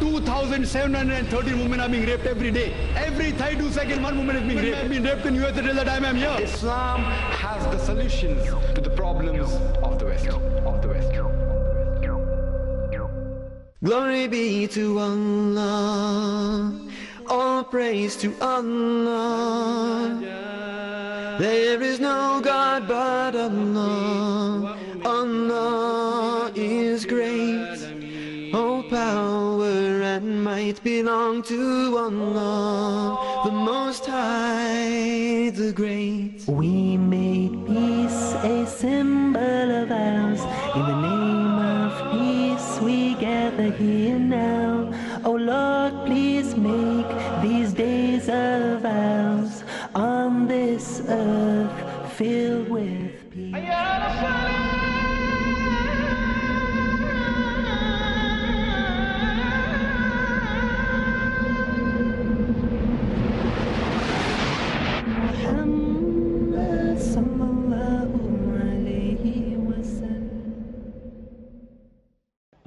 2,713 women are being raped every day. Every 32 seconds, one woman is being raped. I've been raped in US until the time I'm here. Islam has the solutions to the problems of the West. Of the West. Glory be to Allah, all praise to Allah. There is no God but Allah, Allah is great. Might belong to Allah, the Most High, the Great. We made peace a symbol of ours. In the name of peace, we gather here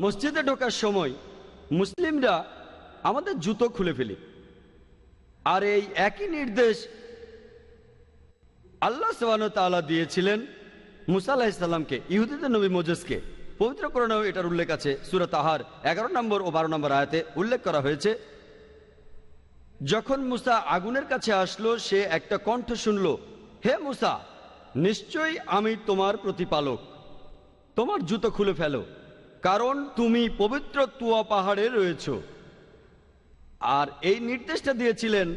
মসজিদে ঢোকার সময় মুসলিমরা আমাদের জুতো খুলে ফেলি। আর এই একই নির্দেশ আল্লাহ তাআলা দিয়েছিলেন মুসা আলাহিসাল্লামকে ইহুদিদের নবী মোজেসকে। পবিত্র করণেও এটার উল্লেখ আছে সুরত আহার এগারো নম্বর ও বারো নম্বর আয়াতে উল্লেখ করা হয়েছে। যখন মুসা আগুনের কাছে আসলো, সে একটা কণ্ঠ শুনল, হে মুসা, নিশ্চয়ই আমি তোমার প্রতিপালক। তোমার জুতো খুলে ফেলো। কারণ তুমি পবিত্র তুয়া পাহাড়ে রয়েছ। আর এই নির্দেশটা দিয়েছিলেন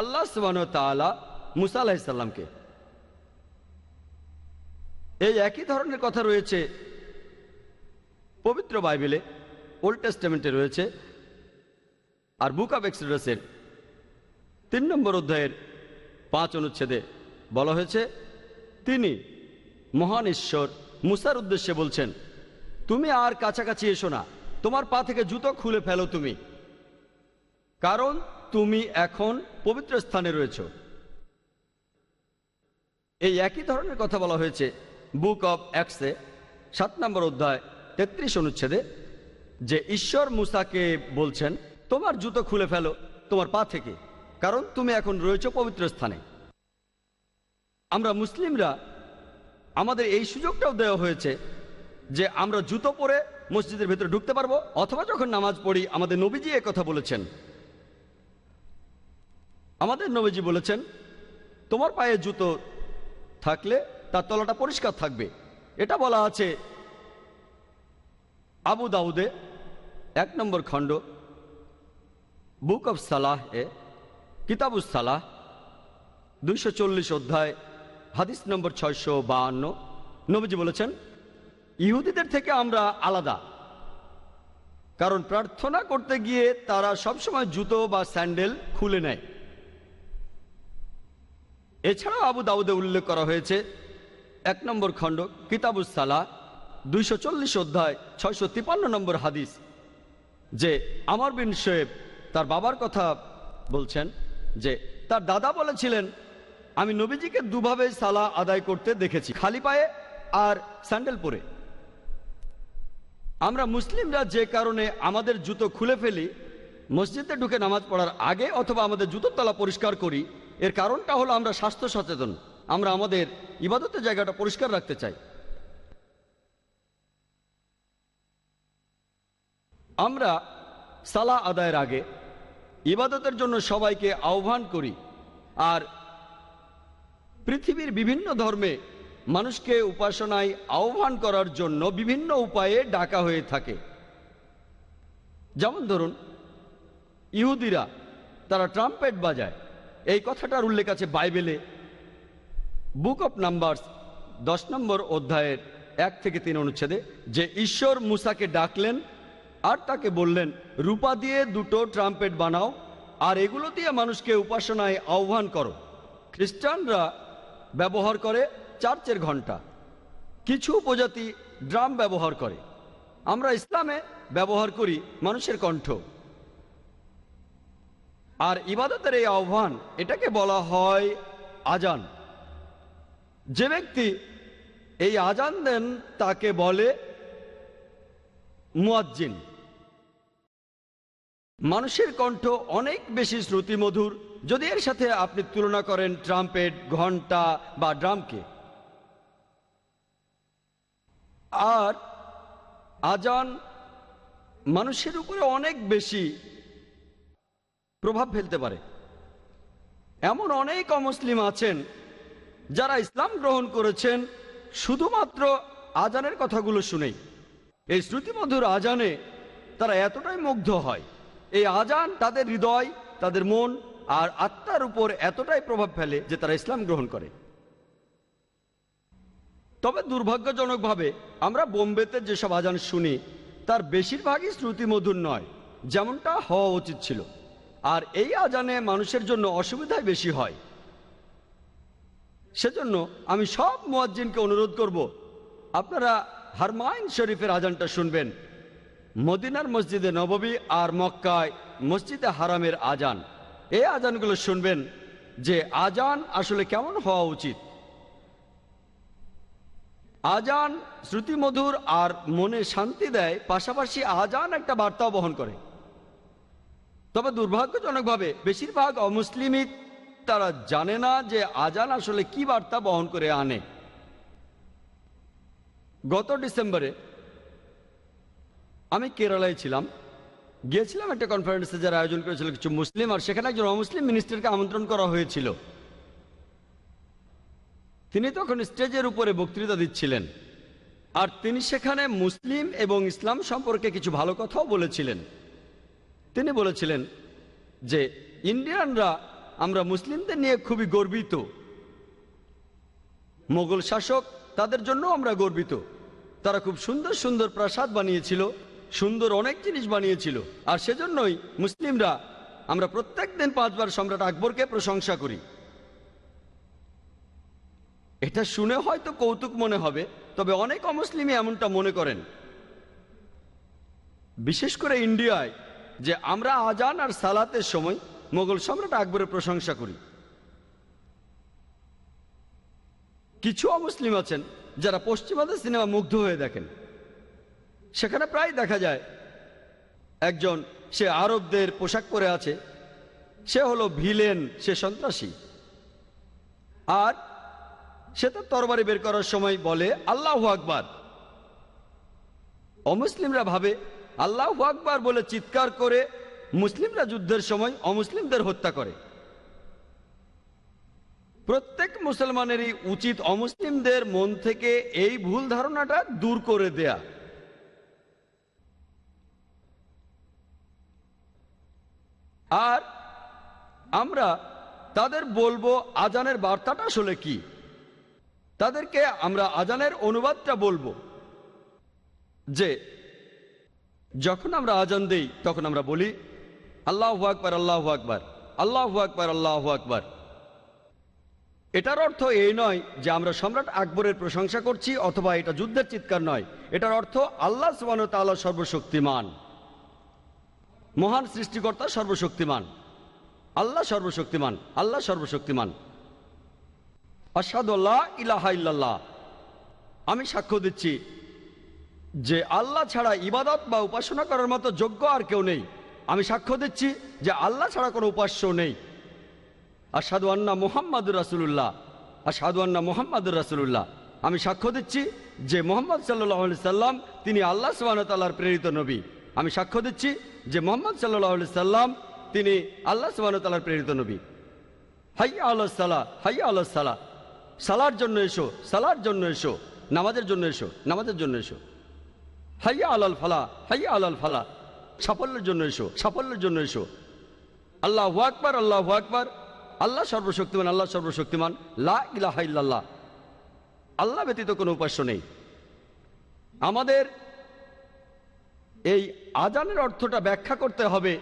আল্লাহ সুবান মুসা আলাহিসাল্লামকে এই একই ধরনের কথা রয়েছে পবিত্র বাইবেলে, ওল্ড টেস্টামেন্টে রয়েছে, আর বুক অব এক্সডাসের তিন নম্বর অধ্যায়ের পাঁচ অনুচ্ছেদে বলা হয়েছে, তিনি মহান ঈশ্বর মুসার উদ্দেশ্যে বলছেন তুমি আর কাছাকাছি এসো না। তোমার পা থেকে জুতো খুলে ফেলো তুমি। কারণ তুমি এখন পবিত্র স্থানে রয়েছ। এই একই ধরনের কথা বলা হয়েছে বুক অব অ্যাক্সে সাত নম্বর অধ্যায়, তেত্রিশ অনুচ্ছেদে, যে ঈশ্বর মুসাকে বলছেন, তোমার জুতো খুলে ফেলো তোমার পা থেকে, কারণ তুমি এখন রয়েছে পবিত্র স্থানে। আমরা মুসলিমরা আমাদের এই সুযোগটাও দেওয়া হয়েছে যে আমরা জুতো পরে মসজিদের ভেতরে ঢুকতে পারব, অথবা যখন নামাজ পড়ি, আমাদের নবীজি কথা বলেছেন। আমাদের নবীজি বলেছেন, তোমার পায়ে জুতো থাকলে তার তলাটা পরিষ্কার থাকবে। এটা বলা আছে আবু দাউদে, এক নম্বর খণ্ড, বুক অফ সালাহ এ, কিতাবুস সালাহ, দুইশো চল্লিশ অধ্যায়, হাদিস নম্বর ছয়শো বাহান্ন। নবীজি বলেছেন ইহুদিদের থেকে আমরা আলাদা। কারণ প্রার্থনা করতে গিয়ে তারা সবসময় জুতো বা স্যান্ডেল খুলে নেয়। এছাড়াও আবু দাউদে উল্লেখ করা হয়েছে, এক নম্বর খণ্ড, কিতাবুস সালাহ, দুইশো চল্লিশ অধ্যায়, ছয়শো তিপান্ন নম্বর হাদিস, যে আমার বিন শোয়েব তার বাবার কথা বলছেন, যে তার দাদা বলেছিলেন, আমি নবীজিকে দুভাবে সালা আদায় করতে দেখেছি, খালি পায়ে আর স্যান্ডেল পরে। আমরা মুসলিমরা যে কারণে আমাদের জুতো খুলে ফেলি, মসজিদে ঢুকে নামাজ পড়ার আগে অথবা আমাদের জুতোর তলা পরিষ্কার করি, এর কারণটা হলো আমরা স্বাস্থ্য সচেতন, আমরা আমাদের ইবাদতের জায়গাটা পরিষ্কার রাখতে চাই। আমরা সালা আদায়ের আগে ইবাদতের জন্য সবাইকে আহ্বান করি, আর পৃথিবীর বিভিন্ন ধর্মে মানুষকে উপাসনায় আহ্বান করার জন্য বিভিন্ন উপায়ে ডাকা হয়ে থাকে। যেমন ধরুন, ইহুদিরা, তারা ট্রাম্পেট বাজায়। এই কথাটার উল্লেখ আছে বাইবেলে। বুক অফ নাম্বারস দশ নম্বর অধ্যায়ের এক থেকে তিন অনুচ্ছেদে, যে ঈশ্বর মুসাকে ডাকলেন আর তাকে বললেন, রূপা দিয়ে দুটো ট্রাম্পেট বানাও আর এগুলো দিয়ে মানুষকে উপাসনায় আহ্বান করো। খ্রিস্টানরা ব্যবহার করে চার্চের ঘণ্টা কিছু উপজাতি ড্রাম ব্যবহার করে। আমরা ইসলামে ব্যবহার করি মানুষের কণ্ঠ। আর ইবাদতের এই আহ্বান, এটাকে বলা হয় আজান। যে ব্যক্তি এই আজান দেন, তাকে বলে মুয়াজ্জিন। মানুষের কণ্ঠ অনেক বেশি শ্রুতিমধুর। যদি এর সাথে আপনি তুলনা করেন ট্রাম্পেট ঘণ্টা বা ড্রামকে আর আজান মানুষের উপরে অনেক বেশি প্রভাব ফেলতে পারে। এমন অনেক অমুসলিম আছেন যারা ইসলাম গ্রহণ করেছেন শুধুমাত্র আজানের কথাগুলো শুনেই। এই শ্রুতিমধুর আজানে তারা এতটাই মুগ্ধ হয়। এই আজান তাদের হৃদয়, তাদের মন আর আত্মার উপর এতটাই প্রভাব ফেলে যে তারা ইসলাম গ্রহণ করে। তবে দুর্ভাগ্যজনকভাবে আমরা বোম্বেতে যেসব আজান শুনি, তার বেশিরভাগই শ্রুতিমধুর নয়, যেমনটা হওয়া উচিত ছিল। আর এই আজানে মানুষের জন্য অসুবিধাই বেশি হয়। সেজন্য আমি সব মুয়াজ্জিনকে অনুরোধ করব, আপনারা হারমাইন শরীফের আজানটা শুনবেন। মদিনার মসজিদে নববী আর মক্কায় মসজিদে হারামের আজান। এই আজানগুলো শুনবেন যে আজান আসলে কেমন হওয়া উচিত। আজান শ্রুতিমধুর আর মনে শান্তি দেয়, পাশাপাশি আজান একটা বার্তাও বহন করে। তবে দুর্ভাগ্যজনকভাবে বেশিরভাগ অমুসলিমই তারা জানে না যে আজান আসলে কি বার্তা বহন করে আনে। গত ডিসেম্বরে আমি কেরালায় ছিলাম। গিয়েছিলাম একটা কনফারেন্সে যারা আয়োজন করেছিল কিছু মুসলিম, আর সেখানে একজন অমুসলিম মিনিস্টারকে আমন্ত্রণ করা হয়েছিল। তিনি তখন স্টেজের উপরে বক্তৃতা দিচ্ছিলেন। আর তিনি সেখানে মুসলিম এবং ইসলাম সম্পর্কে কিছু ভালো কথাও বলেছিলেন। তিনি বলেছিলেন যে, ইন্ডিয়ানরা, আমরা মুসলিমদের নিয়ে খুবই গর্বিত। মোগল শাসক, তাদের জন্য আমরা গর্বিত। তারা খুব সুন্দর সুন্দর প্রাসাদ বানিয়েছিল, সুন্দর অনেক জিনিস বানিয়েছিল। আর সেজন্যই মুসলিমরা, আমরা প্রত্যেক দিন পাঁচবার সম্রাট আকবরকে প্রশংসা করি। এটা শুনে হয়তো কৌতুক মনে হবে, তবে অনেক অমুসলিমই এমনটা মনে করেন। বিশেষ করে ইন্ডিয়ায় যে আমরা আজান আর সালাতের সময় মোগল সম্রাট আকবরের প্রশংসা করি। কিছু অমুসলিম আছেন যারা পশ্চিমাদের সিনেমা মুগ্ধ হয়ে দেখেন। সেখানে প্রায় দেখা যায়, একজন সে আরবদের পোশাক পরে আছে, সে হলো ভিলেন, সে সন্ত্রাসী। আর সে তার তরবারি বের করার সময় বলে, আল্লাহ আকবার। অমুসলিমরা ভাবে, আল্লাহ আকবার বলে চিৎকার করে মুসলিমরা যুদ্ধের সময় অমুসলিমদের হত্যা করে। প্রত্যেক মুসলমানেরই উচিত অমুসলিমদের মন থেকে এই ভুল ধারণাটা দূর করে দেয়া। আর আমরা তাদের বলব, আজানের বার্তাটা আসলে কি? তাদেরকে আমরা আজানের অনুবাদটা বলব। যে, যখন আমরা আজান দেই, তখন আমরা বলি, আল্লাহ আকবার আল্লাহ আকবার আল্লাহ আকবার আল্লাহ আকবার। এটার অর্থ এই নয় যে আমরা সম্রাট আকবরের প্রশংসা করছি অথবা এটা যুদ্ধের চিৎকার নয়। এটার অর্থ আল্লাহ সুবান তাল্লাহ সর্বশক্তিমান। মহান সৃষ্টিকর্তা সর্বশক্তিমান। আল্লাহ সর্বশক্তিমান আল্লাহ সর্বশক্তিমান। আসাদ আল্লাহ ইলাহা ইল্লাল্লাহ। আমি সাক্ষ্য দিচ্ছি যে আল্লাহ ছাড়া ইবাদত বা উপাসনা করার মতো যোগ্য আর কেউ নেই। আমি সাক্ষ্য দিচ্ছি যে আল্লাহ ছাড়া কোনো উপাস্য নেই। আসাদু আন্না মোহাম্মদুর রাসুল্লাহ আসাদু আন্না মোহাম্মদুর রাসুল্লাহ আমি সাক্ষ্য দিচ্ছি যে মোহাম্মদ সাল্লাহ সাল্লাম তিনি আল্লাহ সুবাহতাল্লাহর প্রেরিত নবী। আমি সাক্ষ্য দিচ্ছি যে মোহাম্মদ সাল্লাহ সাল্লাম তিনি আল্লাহ সুবাহতাল্লাহর প্রেরিত নবী। হাইয়া আল্লাহ সালাহ, হাইয়া আল্লাহ সালাহ। সালার জন্য এসো, সালার জন্য এসো, নামাজের জন্য এসো, নামাজের জন্য এসো। হাইয়া আলাল ফালা, হাইয়া আলাল ফালা। সাফল্যের জন্য এসো, সাফল্যের জন্য এসো। আল্লাহ আকবার আল্লাহ আকবার। আল্লাহ সর্বশক্তিমান আল্লাহ সর্বশক্তিমান। লা আল্লাহ ব্যতীত কোনো উপাস্য নেই। আমাদের এই আজানের অর্থটা ব্যাখ্যা করতে হবে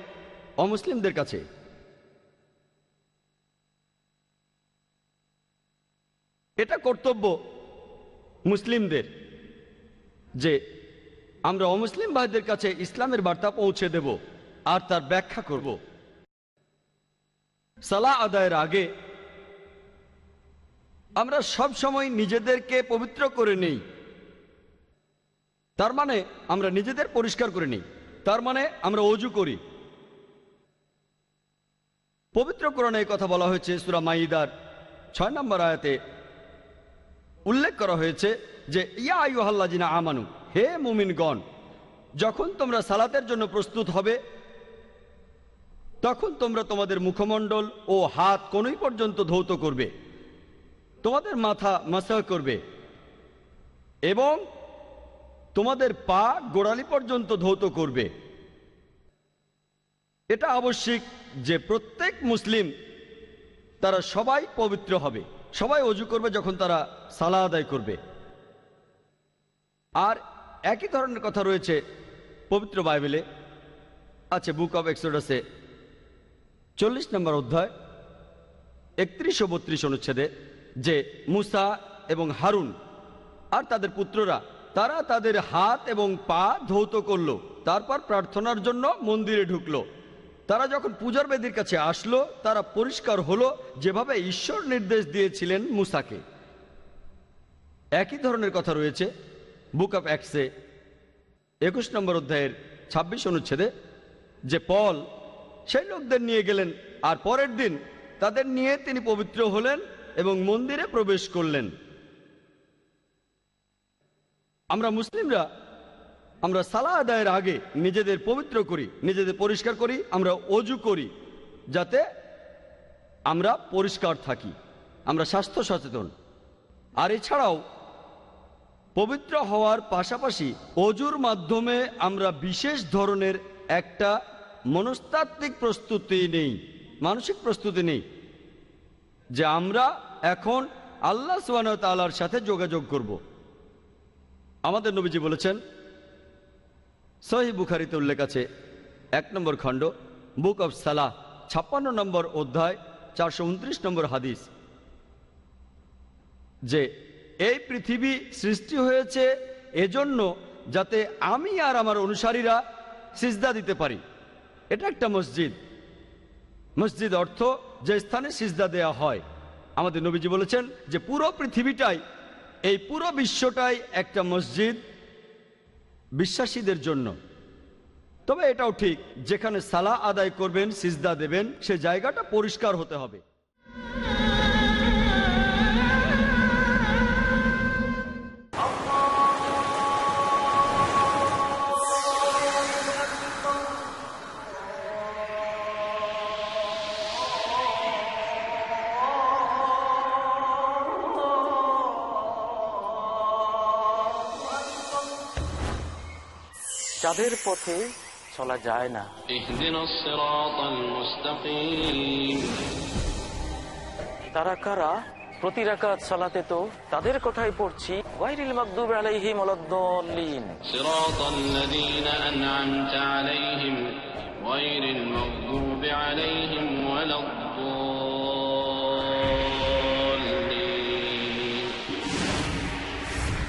অমুসলিমদের কাছে। এটা কর্তব্য মুসলিমদের যে আমরা অমুসলিম ভাইদের কাছে ইসলামের বার্তা পৌঁছে দেব আর তার ব্যাখ্যা করব। সালা আদায়ের আগে আমরা সব সময় নিজেদেরকে পবিত্র করে নেই। তার মানে আমরা নিজেদের পরিষ্কার করে নিই। তার মানে আমরা অজু করি। পবিত্রকরণে এই কথা বলা হয়েছে, সুরা মাইদার ছয় নম্বর আয়াতে উল্লেখ করা হয়েছে যে, ইয়া আয়ুহাল্লা জিনা আমানু, হে মুমিনগণ, যখন তোমরা সালাতের জন্য প্রস্তুত হবে, তখন তোমরা তোমাদের মুখমণ্ডল ও হাত কোনই পর্যন্ত ধৌত করবে? তোমাদের মাথা মাসাহ করবে এবং তোমাদের পা গোড়ালি পর্যন্ত ধৌত করবে। এটা আবশ্যিক যে প্রত্যেক মুসলিম, তারা সবাই পবিত্র হবে। সবাই অজু করবে যখন তারা সালা আদায় করবে। আর একই ধরনের কথা রয়েছে পবিত্র বাইবেলে। আছে বুক অব এক্সোডাসে চল্লিশ নম্বর অধ্যায়, একত্রিশ ও বত্রিশ অনুচ্ছেদে যে মুসা এবং হারুন আর তাদের পুত্ররা, তারা তাদের হাত এবং পা ধৌত করল, তারপর প্রার্থনার জন্য মন্দিরে ঢুকলো। তারা যখন পূজার বেদির কাছে আসলো, তারা পরিষ্কার হলো যেভাবে ঈশ্বর নির্দেশ দিয়েছিলেন মুসাকে। একই ধরনের কথা রয়েছে বুক অফ অ্যাক্সে একুশ নম্বর অধ্যায়ের ২৬ অনুচ্ছেদে, যে পল সেই লোকদের নিয়ে গেলেন আর পরের দিন তাদের নিয়ে তিনি পবিত্র হলেন এবং মন্দিরে প্রবেশ করলেন। আমরা মুসলিমরা আমরা সালা আদায়ের আগে নিজেদের পবিত্র করি, নিজেদের পরিষ্কার করি, আমরা অজু করি, যাতে আমরা পরিষ্কার থাকি, আমরা স্বাস্থ্য সচেতন। আর এছাড়াও পবিত্র হওয়ার পাশাপাশি অজুর মাধ্যমে আমরা বিশেষ ধরনের একটা মনস্তাত্ত্বিক প্রস্তুতি নেই, মানসিক প্রস্তুতি নেই, যে আমরা এখন আল্লাহ সুবান তালার সাথে যোগাযোগ করব। আমাদের নবীজি বলেছেন সহি বুখারিতে উল্লেখ আছে, এক নম্বর খণ্ড, বুক অব সালাহ, ছাপ্পান্ন নম্বর অধ্যায়, চারশো উনত্রিশ নম্বর হাদিস, যে এই পৃথিবী সৃষ্টি হয়েছে এজন্য যাতে আমি আর আমার অনুসারীরা সিজদা দিতে পারি। এটা একটা মসজিদ। মসজিদ অর্থ যে স্থানে সিজদা দেয়া হয়। আমাদের নবীজি বলেছেন যে পুরো পৃথিবীটাই, এই পুরো বিশ্বটাই একটা মসজিদ বিশ্বাসীদের জন্য। তবে এটাও ঠিক, যেখানে সালা আদায় করবেন, সিজদা দেবেন, সে জায়গাটা পরিষ্কার হতে হবে। তাদের পথে চলা যায় না। তারা কারা? প্রতি রাকাত সালাতে তো তাদের কথাই পড়ছি। ওয়াইরিল মাগদুব আলাইহিম আলাদদাল্লিন আলাইহিম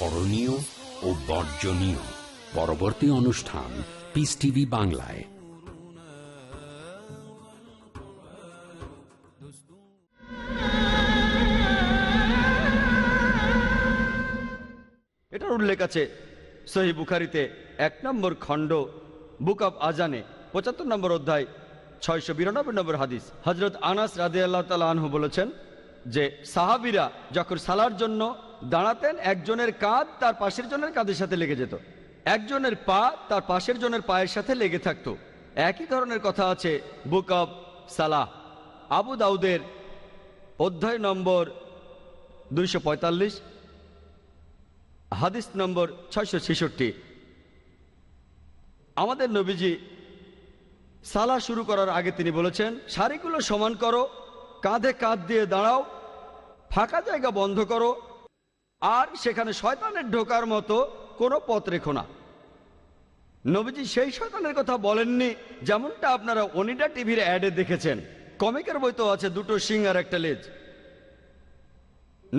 করণীয় ও বর্জনীয়। পরবর্তী অনুষ্ঠান পিস টিভি বাংলায়। এটার উল্লেখ আছে। সহি বুখারিতে এক নম্বর খণ্ড, বুক অব আজানে পঁচাত্তর নম্বর অধ্যায়, ছয়শো বিরানব্বই নম্বর হাদিস। হজরত আনাস রাদে আল্লাহ তালা বলেছেন যে, সাহাবিরা যখন সালার জন্য দাঁড়াতেন, একজনের কাঁধ তার পাশের জনের কাঁধের সাথে লেগে যেত। একজনের পা তার পাশের জনের পায়ের সাথে লেগে থাকতো। একই ধরনের কথা আছে বুক অব সালাহ। আবু দাউদের অধ্যায় নম্বর দুইশো পঁয়তাল্লিশ, হাদিস নম্বর ছয়শো ছেষট্টি। আমাদের নবীজি সালা শুরু করার আগে তিনি বলেছেন শাড়িগুলো সমান করো, কাঁধে কাঁধ দিয়ে দাঁড়াও, ফাঁকা জায়গা বন্ধ করো আর সেখানে শয়তানের ঢোকার মতো কোনো পথ রেখো না। নবীজি সেই শয়তানের কথা বলেননি, যেমনটা আপনারা অনিডা টিভির অ্যাডে দেখেছেন। কমিকের বই তো আছে, দুটো সিং আর একটা লেজ।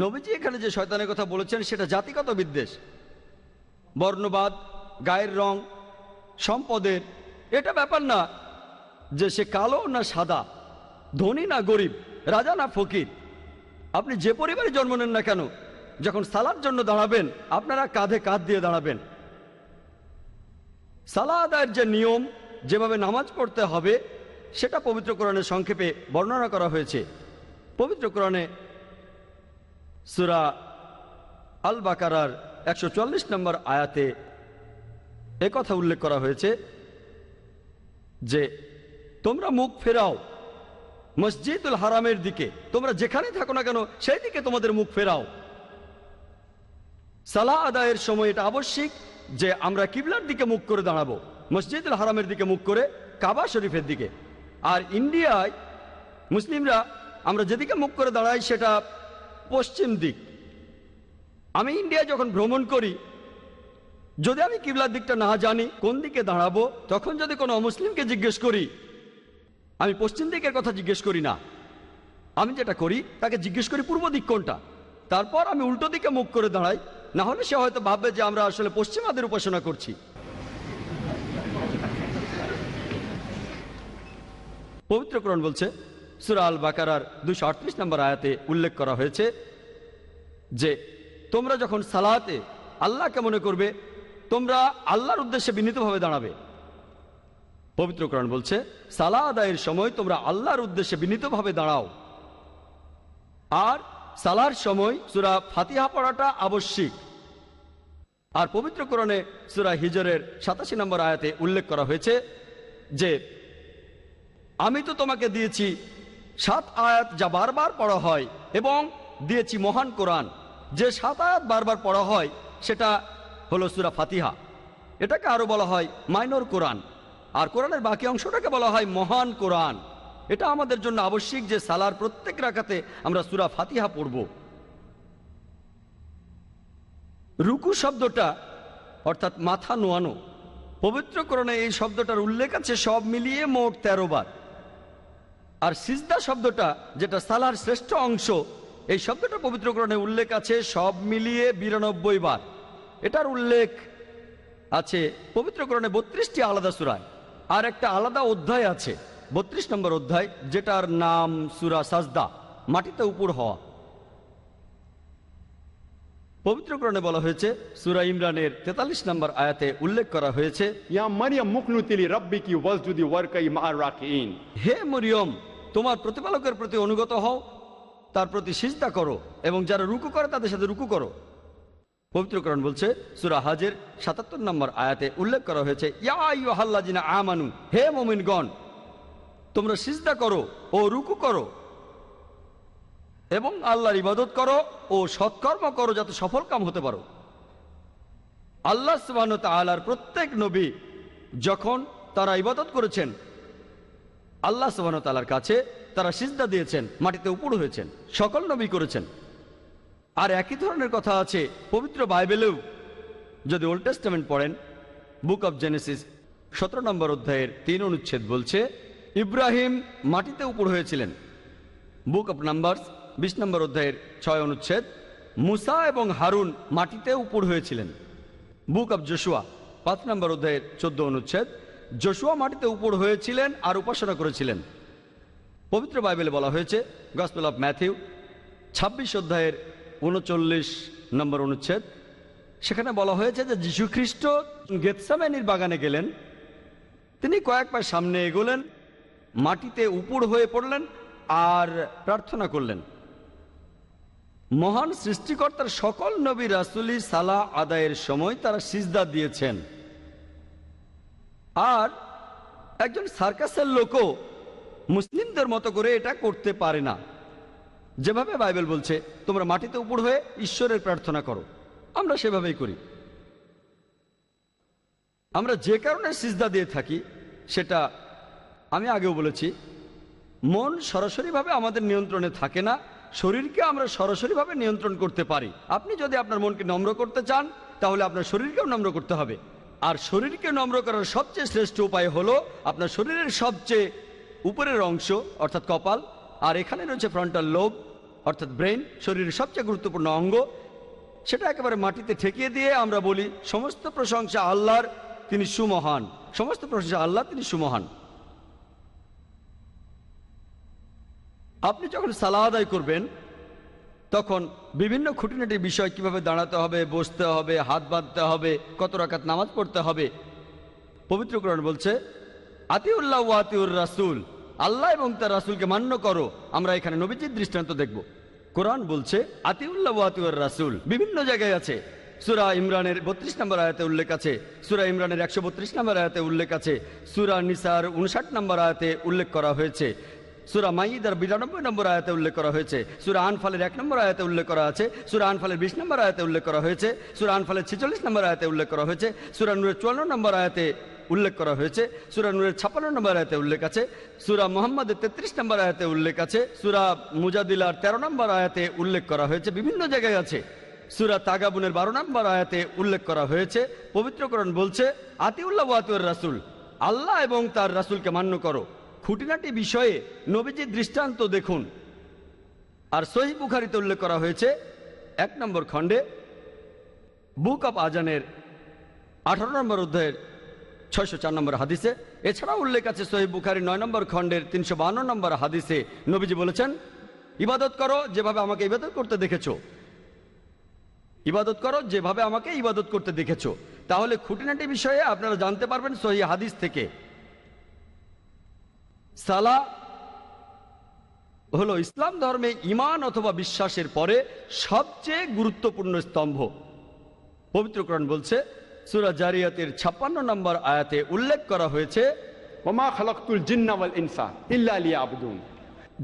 নবীজি এখানে যে শয়তানের কথা বলেছেন, সেটা জাতিগত বিদ্বেষ। বর্ণবাদ, গায়ের রং, সম্পদের, এটা ব্যাপার না যে সে কালো না সাদা, ধনী না গরিব, রাজা না ফকির। আপনি যে পরিবারে জন্ম নেন না কেন যখন সালার জন্য দাঁড়াবেন, আপনারা কাঁধে কাঁধ দিয়ে দাঁড়াবেন। সালা আদায়ের যে নিয়ম, যেভাবে নামাজ পড়তে হবে, সেটা পবিত্র কোরআনে সংক্ষেপে বর্ণনা করা হয়েছে। পবিত্র কোরআনে সুরা আল বাকারার একশো চুয়াল্লিশ নম্বর আয়াতে কথা উল্লেখ করা হয়েছে যে, তোমরা মুখ ফেরাও মসজিদুল হারামের দিকে, তোমরা যেখানেই থাকো না কেন, সেই দিকে তোমাদের মুখ ফেরাও। সালাহ আদায়ের সময় এটা আবশ্যিক যে আমরা কিবলার দিকে মুখ করে দাঁড়াবো, মসজিদুল হারামের দিকে মুখ করে কাবা শরীফের দিকে। আর ইন্ডিয়ায় মুসলিমরা আমরা যেদিকে মুখ করে দাঁড়াই সেটা পশ্চিম দিক। আমি ইন্ডিয়ায় যখন ভ্রমণ করি, যদি আমি কিবলার দিকটা না জানি কোন দিকে দাঁড়াবো, তখন যদি কোনো অমুসলিমকে জিজ্ঞেস করি, আমি পশ্চিম দিকের কথা জিজ্ঞেস করি না। আমি যেটা করি, তাকে জিজ্ঞেস করি পূর্ব দিক কোনটা। তারপর আমি উল্টো দিকে মুখ করে দাঁড়াই না হলে সে হয়তো ভাববে যে আমরা আসলে পশ্চিমাদের উপাসনা করছি। পবিত্রকরণ বলছে, সুরা আল বাকারার দুশো আটত্রিশ নম্বর আয়াতে উল্লেখ করা হয়েছে যে, তোমরা যখন সালাতে আল্লাহকে মনে করবে, তোমরা আল্লাহর উদ্দেশ্যে বিনীতভাবে দাঁড়াবে। পবিত্রকরণ বলছে সালা আদায়ের সময় তোমরা আল্লাহর উদ্দেশ্যে বিনীতভাবে দাঁড়াও। আর সালার সময় সুরা ফাতিহা পড়াটা আবশ্যিক। আর পবিত্র পবিত্রকরণে সুরা হিজরের সাতাশি নম্বর আয়াতে উল্লেখ করা হয়েছে যে, আমি তো তোমাকে দিয়েছি সাত আয়াত যা বারবার পড়া হয় এবং দিয়েছি মহান কোরআন। যে সাত আয়াত বারবার পড়া হয়, সেটা হলো সুরা ফাতিহা। এটাকে আরও বলা হয় মাইনর কোরআন। আর কোরআনের বাকি অংশটাকে বলা হয় মহান কোরআন। এটা আমাদের জন্য আবশ্যিক যে সালার প্রত্যেক রাখাতে আমরা সুরা ফাতিহা পড়ব। রুকু শব্দটা, অর্থাৎ মাথা নোয়ানো পবিত্র কোরআনে এই শব্দটার উল্লেখ আছে সব মিলিয়ে মোট তেরো বার। আর সিজদা শব্দটা, যেটা সালার শ্রেষ্ঠ অংশ, এই শব্দটা পবিত্রকরণে উল্লেখ আছে সব মিলিয়ে বিরানব্বই বার। এটার উল্লেখ আছে পবিত্রকরণে বত্রিশটি আলাদা সুরায়, আর একটা আলাদা অধ্যায় আছে। বত্রিশ নম্বর অধ্যায় যেটার নাম সুরা সাজদা মাটিতে উপর হওয়া। পবিত্রকরণে বলা হয়েছে সুরা ইমরানের তেতাল্লিশ নম্বর আয়াতে উল্লেখ করা হয়েছে হে মরিয়ম তোমার প্রতিপালকের প্রতি অনুগত হও তার প্রতি সিজদা করো এবং যারা রুকু করে তাদের সাথে রুকু করো। পবিত্রকরণ বলছে সুরা হাজের সাতাত্তর নম্বর আয়াতে উল্লেখ করা হয়েছে ইয়া আমানু হে মোমিনগণ তোমরা সিজদা করো ও রুকু করো এবং আল্লাহর ইবাদত করো ও সৎকর্ম করো যাতে সফল কাম হতে পারো। আল্লাহ সুবাহ তালার প্রত্যেক নবী যখন তারা ইবাদত করেছেন, আল্লাহ সুবাহ তালার কাছে তারা সিজদা দিয়েছেন, মাটিতে উপর হয়েছেন, সকল নবী করেছেন। আর একই ধরনের কথা আছে পবিত্র বাইবেলেও। যদি ওল্ড টেস্টামেন্ট পড়েন, বুক অব জেনেসিস সতেরো নম্বর অধ্যায়ের তিন অনুচ্ছেদ বলছে ইব্রাহিম মাটিতে উপর হয়েছিলেন। বুক অব নাম্বারস বিশ নম্বর অধ্যায়ের ছয় অনুচ্ছেদ, মুসা এবং হারুন মাটিতে উপর হয়েছিলেন। বুক অব জশুয়া পাঁচ নম্বর অধ্যায়ের চোদ্দ অনুচ্ছেদ জশুয়া মাটিতে উপর হয়েছিলেন আর উপাসনা করেছিলেন। পবিত্র বাইবেলে বলা হয়েছে গসপেল অফ ম্যাথিউ ছাব্বিশ অধ্যায়ের উনচল্লিশ নম্বর অনুচ্ছেদ, সেখানে বলা হয়েছে যে যীশুখ্রিস্ট গেতসামেনির বাগানে গেলেন। তিনি কয়েক পা সামনে এগোলেন মাটিতে উপর হয়ে পড়লেন আর প্রার্থনা করলেন। মহান সৃষ্টিকর্তার সকল নবী রাসুলি সালা আদায়ের সময় তারা সিজদা দিয়েছেন। আর একজন সার্কাসের লোকও মুসলিমদের মতো করে এটা করতে পারে না। যেভাবে বাইবেল বলছে, তোমরা মাটিতে উপর হয়ে ঈশ্বরের প্রার্থনা করো। আমরা সেভাবেই করি। আমরা যে কারণে সিজদা দিয়ে থাকি, সেটা আমি আগেও বলেছি, মন সরাসরিভাবে আমাদের নিয়ন্ত্রণে থাকে না, শরীরকে আমরা সরাসরিভাবে নিয়ন্ত্রণ করতে পারি। আপনি যদি আপনার মনকে নম্র করতে চান, তাহলে আপনার শরীরকেও নম্র করতে হবে। আর শরীরকে নম্র করার সবচেয়ে শ্রেষ্ঠ উপায় হলো আপনার শরীরের সবচেয়ে উপরের অংশ, অর্থাৎ কপাল, আর এখানে রয়েছে ফ্রন্টাল লোব অর্থাৎ ব্রেন শরীরের সবচেয়ে গুরুত্বপূর্ণ অঙ্গ। সেটা একেবারে মাটিতে ঠেকিয়ে দিয়ে আমরা বলি, সমস্ত প্রশংসা আল্লাহর, তিনি সুমহান। সমস্ত প্রশংসা আল্লাহ তিনি সুমহান। আপনি যখন সালা আদায় করবেন, তখন বিভিন্ন খুঁটিনাটি বিষয় কীভাবে দাঁড়াতে হবে, বসতে হবে, হাত বাঁধতে হবে, কত রাকাত নামাজ পড়তে হবে। পবিত্রকরণ বলছে, আতিউল্লাহ ও আতিউর রাসুল আল্লাহ এবং তার রাসুলকে মান্য করো, আমরা এখানে নবীজির দৃষ্টান্ত দেখব। কোরআন বলছে, আতিউল্লাহ ও আতিউর রাসুল বিভিন্ন জায়গায় আছে। সুরা ইমরানের বত্রিশ নম্বর আয়াতে উল্লেখ আছে, সুরা ইমরানের একশো বত্রিশ নম্বর আয়াতে উল্লেখ আছে, সুরা নিসার উনষাট নম্বর আয়াতে উল্লেখ করা হয়েছে। সুরা মাইদার বিরানব্বই নম্বর আয়াতে উল্লেখ করা হয়েছে। সুরা আনফালের এক নম্বর আয়াতে উল্লেখ করা আছে। সুরা আনফালের বিশ নম্বর আয়াতে উল্লেখ করা হয়েছে। সুরা আনফালের ছেচল্লিশ নম্বর আয়াতে উল্লেখ করা হয়েছে। সুরা নূরের চুয়ান্ন নম্বর আয়াতে উল্লেখ করা হয়েছে। সুরা নূরের ছাপ্পান্ন নম্বর আয়াতে উল্লেখ আছে। সুরা মোহাম্মদের তেত্রিশ নম্বর আয়াতে উল্লেখ আছে। সুরা মুজাদিলার তেরো নম্বর আয়াতে উল্লেখ করা হয়েছে। বিভিন্ন জায়গায় আছে। সুরা তাগাবুনের বারো নম্বর আয়াতে উল্লেখ করা হয়েছে। পবিত্রকরণ বলছে, আতিউল্লাহ আতিউর রাসুল। আল্লাহ এবং তার রাসুলকে মান্য করো। খুঁটিনাটি বিষয়ে নবীজির দৃষ্টান্ত দেখুন। আর সহি বুখারিতে উল্লেখ করা হয়েছে, এক নম্বর খণ্ডে, বুক অব আজানের আঠারো নম্বর অধ্যায়ের ছয়শো চার নম্বর হাদিসে, এছাড়াও উল্লেখ আছে সহি বুখারি নয় নম্বর খণ্ডের তিনশো বান্ন নম্বর হাদিসে নবীজি বলেছেন, ইবাদত করো যেভাবে আমাকে ইবাদত করতে দেখেছ। ইবাদত করো যেভাবে আমাকে ইবাদত করতে দেখেছ। তাহলে খুঁটিনাটি বিষয়ে আপনারা জানতে পারবেন সহি হাদিস থেকে। সালা হলো ইসলাম ধর্মে ইমান অথবা বিশ্বাসের পরে সবচেয়ে গুরুত্বপূর্ণ স্তম্ভ। পবিত্রকরণ বলছে সুরা জারিয়াতের ছাপ্পান্ন নম্বর আয়াতে উল্লেখ করা হয়েছে ওমা খালাকুল জিন্নাওয়াল ইনসান ইল্লা লিয়া আবদুন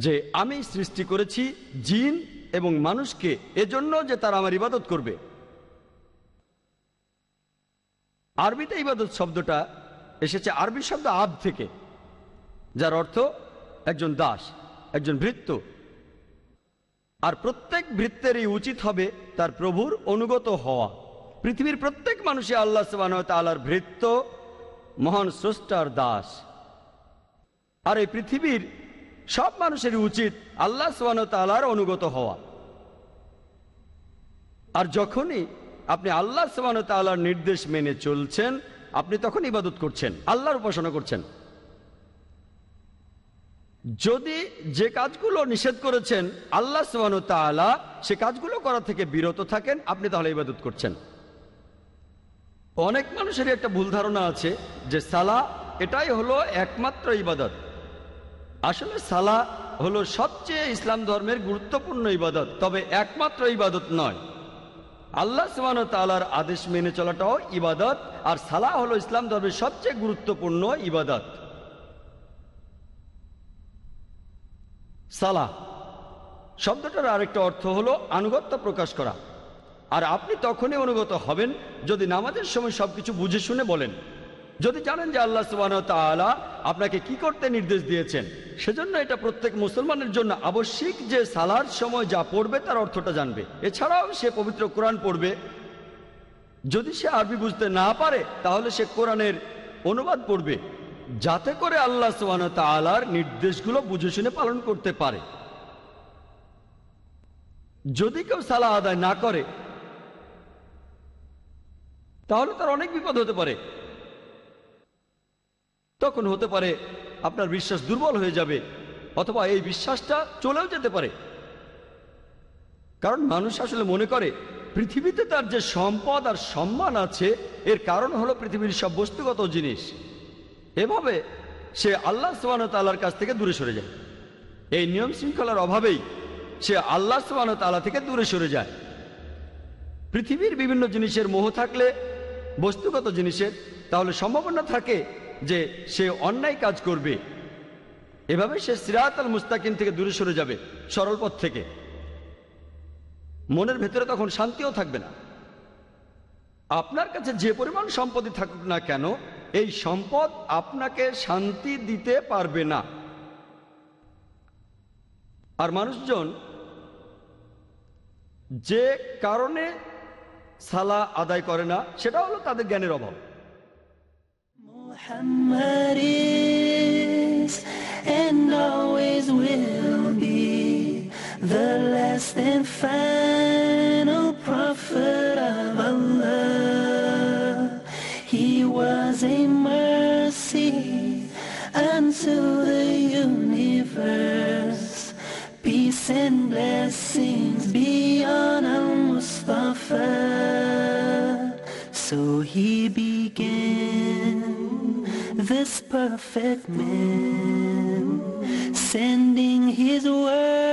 যে আমি সৃষ্টি করেছি জিন এবং মানুষকে এজন্য যে তারা আমার ইবাদত করবে। আরবিতে ইবাদত শব্দটা এসেছে আরবি শব্দ আব থেকে। যার অর্থ একজন দাস, একজন ভৃত্য। আর প্রত্যেক ভৃত্যেরই উচিত হবে তার প্রভুর অনুগত হওয়া। পৃথিবীর প্রত্যেক মানুষই আল্লাহ তালার ভৃত্য, মহান স্রষ্টার দাস। আর এই পৃথিবীর সব মানুষেরই উচিত আল্লাহ তালার অনুগত হওয়া। আর যখনই আপনি আল্লাহ তালার নির্দেশ মেনে চলছেন, আপনি তখন ইবাদত করছেন, আল্লাহর উপাসনা করছেন। যদি যে কাজগুলো নিষেধ করেছেন, আল্লাহ সুবান তালা সে কাজগুলো করা থেকে বিরত থাকেন, আপনি তাহলে ইবাদত করছেন। অনেক মানুষেরই একটা ভুল ধারণা আছে যে সালা এটাই হলো একমাত্র ইবাদত। আসলে সালা হলো সবচেয়ে ইসলাম ধর্মের গুরুত্বপূর্ণ ইবাদত, তবে একমাত্র ইবাদত নয়। আল্লাহ সুবান তালার আদেশ মেনে চলাটাও ইবাদত, আর সালাহ হলো ইসলাম ধর্মের সবচেয়ে গুরুত্বপূর্ণ ইবাদত। সালাহ। শব্দটার আরেকটা অর্থ হলো আনুগত্য প্রকাশ করা। আর আপনি তখনই অনুগত হবেন যদি নামাজের সময় সবকিছু বুঝে শুনে বলেন। যদি জানেন যে আল্লাহ সুবাহ আপনাকে কি করতে নির্দেশ দিয়েছেন, সেজন্য এটা প্রত্যেক মুসলমানের জন্য আবশ্যিক যে সালার সময় যা পড়বে তার অর্থটা জানবে। এছাড়াও সে পবিত্র কোরআন পড়বে। যদি সে আরবি বুঝতে না পারে, তাহলে সে কোরআনের অনুবাদ পড়বে। যাতে করে আল্লাহ সুবাহ তাআলার নির্দেশগুলো বুঝে শুনে পালন করতে পারে। যদি কেউ সালা আদায় না করে, তাহলে তার অনেক বিপদ হতে পারে। তখন হতে পারে আপনার বিশ্বাস দুর্বল হয়ে যাবে, অথবা এই বিশ্বাসটা চলেও যেতে পারে। কারণ মানুষ আসলে মনে করে, পৃথিবীতে তার যে সম্পদ আর সম্মান আছে, এর কারণ হলো পৃথিবীর সব বস্তুগত জিনিস। এভাবে সে আল্লাহ সুবাহ তাল্লার কাছ থেকে দূরে সরে যায়। এই নিয়ম শৃঙ্খলার অভাবেই সে আল্লাহ সুবাহ তাল্লাহ থেকে দূরে সরে যায়। পৃথিবীর বিভিন্ন জিনিসের মোহ থাকলে, বস্তুগত জিনিসের, তাহলে সম্ভাবনা থাকে যে সে অন্যায় কাজ করবে। এভাবে সে সিরাত আল মুস্তাকিম থেকে দূরে সরে যাবে, সরল পথ থেকে। মনের ভেতরে তখন শান্তিও থাকবে না। আপনার কাছে যে পরিমাণ সম্পত্তি থাকুক না কেন এই সম্পদ আপনাকে শান্তি দিতে পারবে না। আর মানুষজন যে কারণে সালা আদায় করে না, সেটা হলো তাদের জ্ঞানের অভাব। The last and final prophet and blessings be on Al-Mustafa. So he began this perfect man, sending his word